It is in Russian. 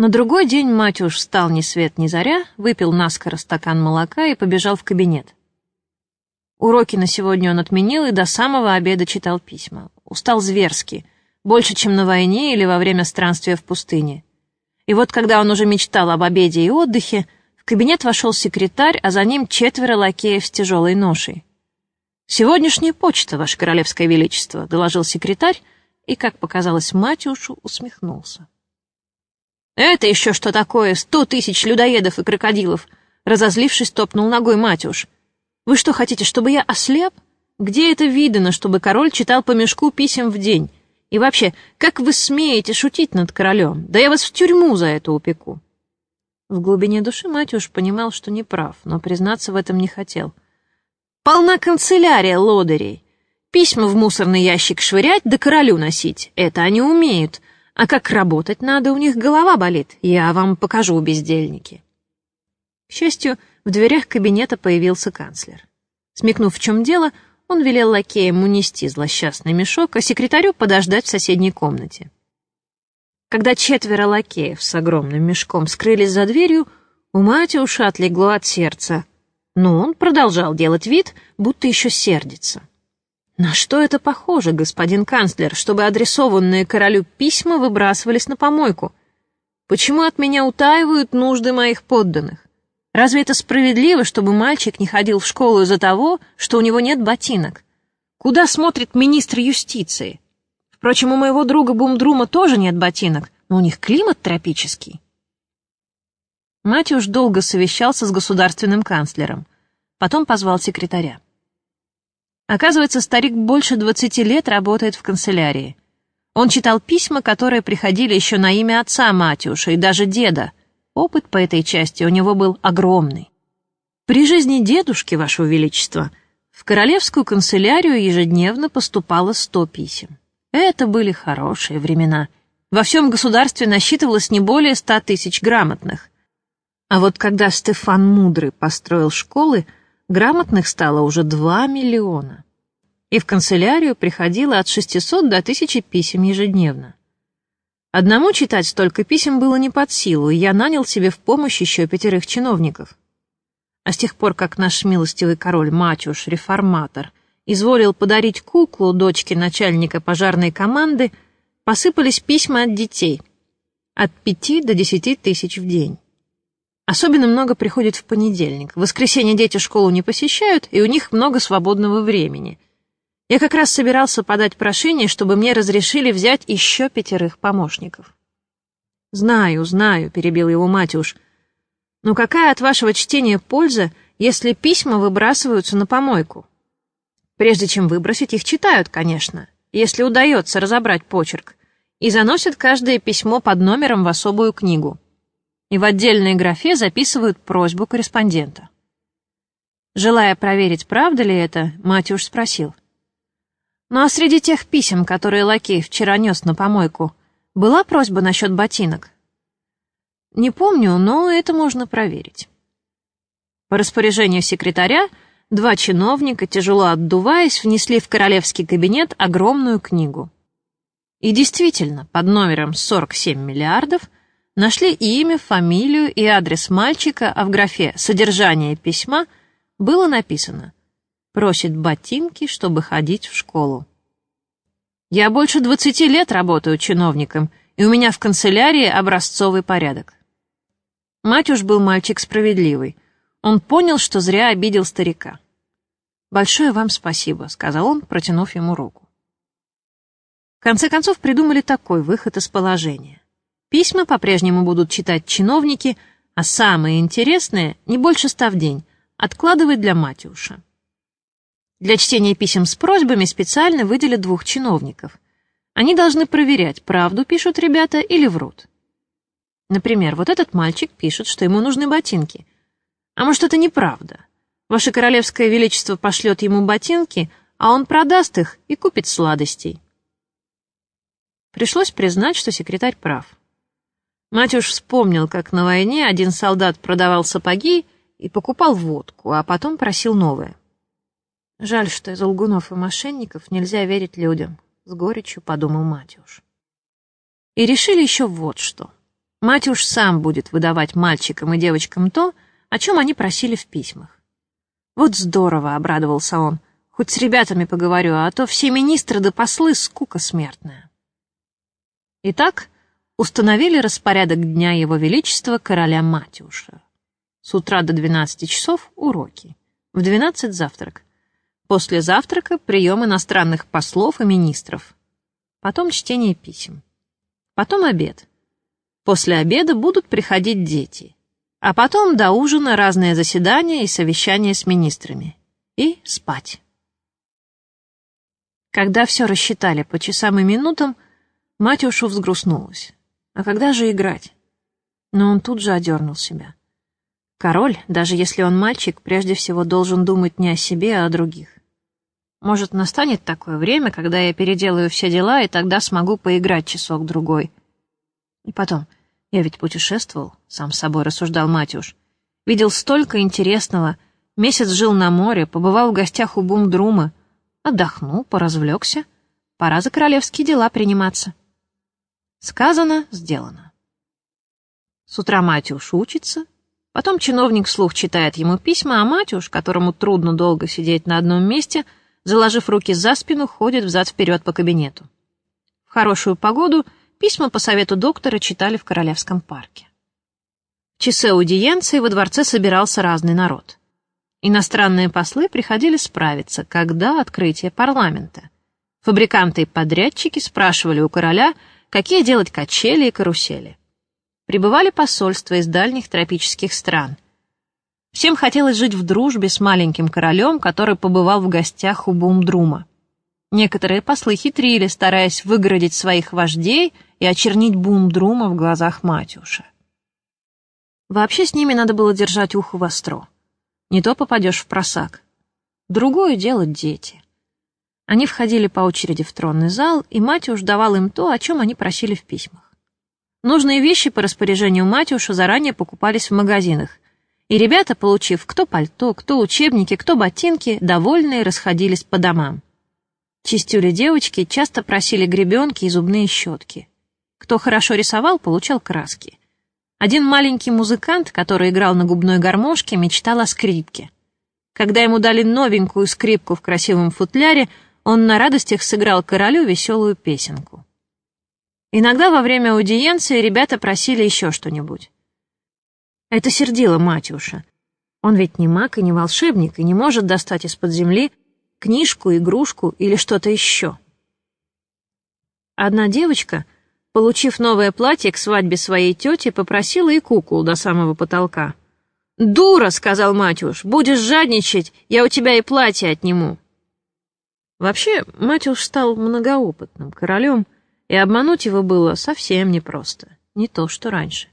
На другой день Матюш встал ни свет ни заря, выпил наскоро стакан молока и побежал в кабинет. Уроки на сегодня он отменил и до самого обеда читал письма. Устал зверски, больше, чем на войне или во время странствия в пустыне. И вот когда он уже мечтал об обеде и отдыхе, в кабинет вошел секретарь, а за ним четверо лакеев с тяжелой ношей. «Сегодняшняя почта, Ваше Королевское Величество», — доложил секретарь, и, как показалось Матюшу, усмехнулся. «Это еще что такое? Сто тысяч людоедов и крокодилов!» Разозлившись, топнул ногой Матюш. «Вы что, хотите, чтобы я ослеп? Где это видано, чтобы король читал по мешку писем в день? И вообще, как вы смеете шутить над королем? Да я вас в тюрьму за это упеку!» В глубине души Матюш понимал, что не прав, но признаться в этом не хотел. «Полна канцелярия лодырей. Письма в мусорный ящик швырять да королю носить. Это они умеют. А как работать надо, у них голова болит. Я вам покажу, бездельники. К счастью, в дверях кабинета появился канцлер. Смекнув, в чем дело, он велел лакеям унести злосчастный мешок, а секретарю подождать в соседней комнате. Когда четверо лакеев с огромным мешком скрылись за дверью, у Матюша отлегло от сердца, но он продолжал делать вид, будто еще сердится. На что это похоже, господин канцлер, чтобы адресованные королю письма выбрасывались на помойку? Почему от меня утаивают нужды моих подданных? Разве это справедливо, чтобы мальчик не ходил в школу из-за того, что у него нет ботинок? Куда смотрит министр юстиции? Впрочем, у моего друга Бумдрума тоже нет ботинок, но у них климат тропический. Матюш долго совещался с государственным канцлером. Потом позвал секретаря. Оказывается, старик больше двадцати лет работает в канцелярии. Он читал письма, которые приходили еще на имя отца Матюша и даже деда. Опыт по этой части у него был огромный. При жизни дедушки, Ваше Величество, в королевскую канцелярию ежедневно поступало сто писем. Это были хорошие времена. Во всем государстве насчитывалось не более ста тысяч грамотных. А вот когда Стефан Мудрый построил школы, грамотных стало уже 2 миллиона. И в канцелярию приходило от 600 до 1000 писем ежедневно. Одному читать столько писем было не под силу, и я нанял себе в помощь еще пятерых чиновников. А с тех пор, как наш милостивый король Матюш, реформатор, изволил подарить куклу дочке начальника пожарной команды, посыпались письма от детей. От пяти до десяти тысяч в день. Особенно много приходит в понедельник. В воскресенье дети школу не посещают, и у них много свободного времени. Я как раз собирался подать прошение, чтобы мне разрешили взять еще пятерых помощников. «Знаю, знаю», — перебил его Матюш. «Но какая от вашего чтения польза, если письма выбрасываются на помойку? Прежде чем выбросить, их читают, конечно, если удается разобрать почерк, и заносят каждое письмо под номером в особую книгу и в отдельной графе записывают просьбу корреспондента. Желая проверить, правда ли это, Матюш спросил. «Ну а среди тех писем, которые лакей вчера нес на помойку, была просьба насчет ботинок?» «Не помню, но это можно проверить». По распоряжению секретаря два чиновника, тяжело отдуваясь, внесли в королевский кабинет огромную книгу. И действительно, под номером 47 миллиардов – Нашли имя, фамилию и адрес мальчика, а в графе «Содержание письма» было написано «Просит ботинки, чтобы ходить в школу». Я больше двадцати лет работаю чиновником, и у меня в канцелярии образцовый порядок. Мать уж был мальчик справедливый. Он понял, что зря обидел старика. «Большое вам спасибо», — сказал он, протянув ему руку. В конце концов придумали такой выход из положения. Письма по-прежнему будут читать чиновники, а самые интересные, не больше ста в день, откладывать для Матюша. Для чтения писем с просьбами специально выделят двух чиновников. Они должны проверять, правду пишут ребята или врут. Например, вот этот мальчик пишет, что ему нужны ботинки. А может, это неправда? Ваше Королевское Величество пошлет ему ботинки, а он продаст их и купит сладостей. Пришлось признать, что секретарь прав. Матюш вспомнил, как на войне один солдат продавал сапоги и покупал водку, а потом просил новые. Жаль, что из лгунов и мошенников нельзя верить людям, с горечью подумал Матюш. И решили еще вот что. Мать уж сам будет выдавать мальчикам и девочкам то, о чем они просили в письмах. Вот здорово, обрадовался он. Хоть с ребятами поговорю, а то все министры да послы скука смертная. Итак, установили распорядок дня Его Величества короля Матюша. С утра до 12 часов уроки. В 12 завтрак. После завтрака прием иностранных послов и министров. Потом чтение писем. Потом обед. После обеда будут приходить дети. А потом до ужина разные заседания и совещания с министрами. И спать. Когда все рассчитали по часам и минутам, Матюшу взгрустнулась. А когда же играть? Но он тут же одернул себя. Король, даже если он мальчик, прежде всего должен думать не о себе, а о других. Может, настанет такое время, когда я переделаю все дела, и тогда смогу поиграть часок-другой. И потом, я ведь путешествовал, сам с собой рассуждал Матюш. Видел столько интересного, месяц жил на море, побывал в гостях у Бумдрума, отдохнул, поразвлекся. Пора за королевские дела приниматься. Сказано, сделано. С утра Матюш учится, потом чиновник вслух читает ему письма, а Матюш, которому трудно долго сидеть на одном месте, заложив руки за спину, ходит взад-вперед по кабинету. В хорошую погоду письма по совету доктора читали в Королевском парке. В часы аудиенции во дворце собирался разный народ. Иностранные послы приходили справиться, когда открытие парламента. Фабриканты и подрядчики спрашивали у короля, какие делать качели и карусели. Прибывали посольства из дальних тропических стран. Всем хотелось жить в дружбе с маленьким королем, который побывал в гостях у Бумдрума. Некоторые послы хитрили, стараясь выгородить своих вождей и очернить Бумдрума в глазах Матюша. Вообще с ними надо было держать ухо востро. Не то попадешь в просак. Другое дело дети. Они входили по очереди в тронный зал, и Матюш давал им то, о чем они просили в письмах. Нужные вещи по распоряжению Матюша заранее покупались в магазинах, и ребята, получив кто пальто, кто учебники, кто ботинки, довольные расходились по домам. Чистюли девочки часто просили гребенки и зубные щетки. Кто хорошо рисовал, получал краски. Один маленький музыкант, который играл на губной гармошке, мечтал о скрипке. Когда ему дали новенькую скрипку в красивом футляре, он на радостях сыграл королю веселую песенку. Иногда во время аудиенции ребята просили еще что-нибудь. Это сердило Матюша. Он ведь не маг и не волшебник, и не может достать из-под земли книжку, игрушку или что-то еще. Одна девочка, получив новое платье к свадьбе своей тети, попросила и кукол до самого потолка. «Дура!» — сказал Матюш. «Будешь жадничать, я у тебя и платье отниму». Вообще, Матюш стал многоопытным королем, и обмануть его было совсем непросто, не то что раньше.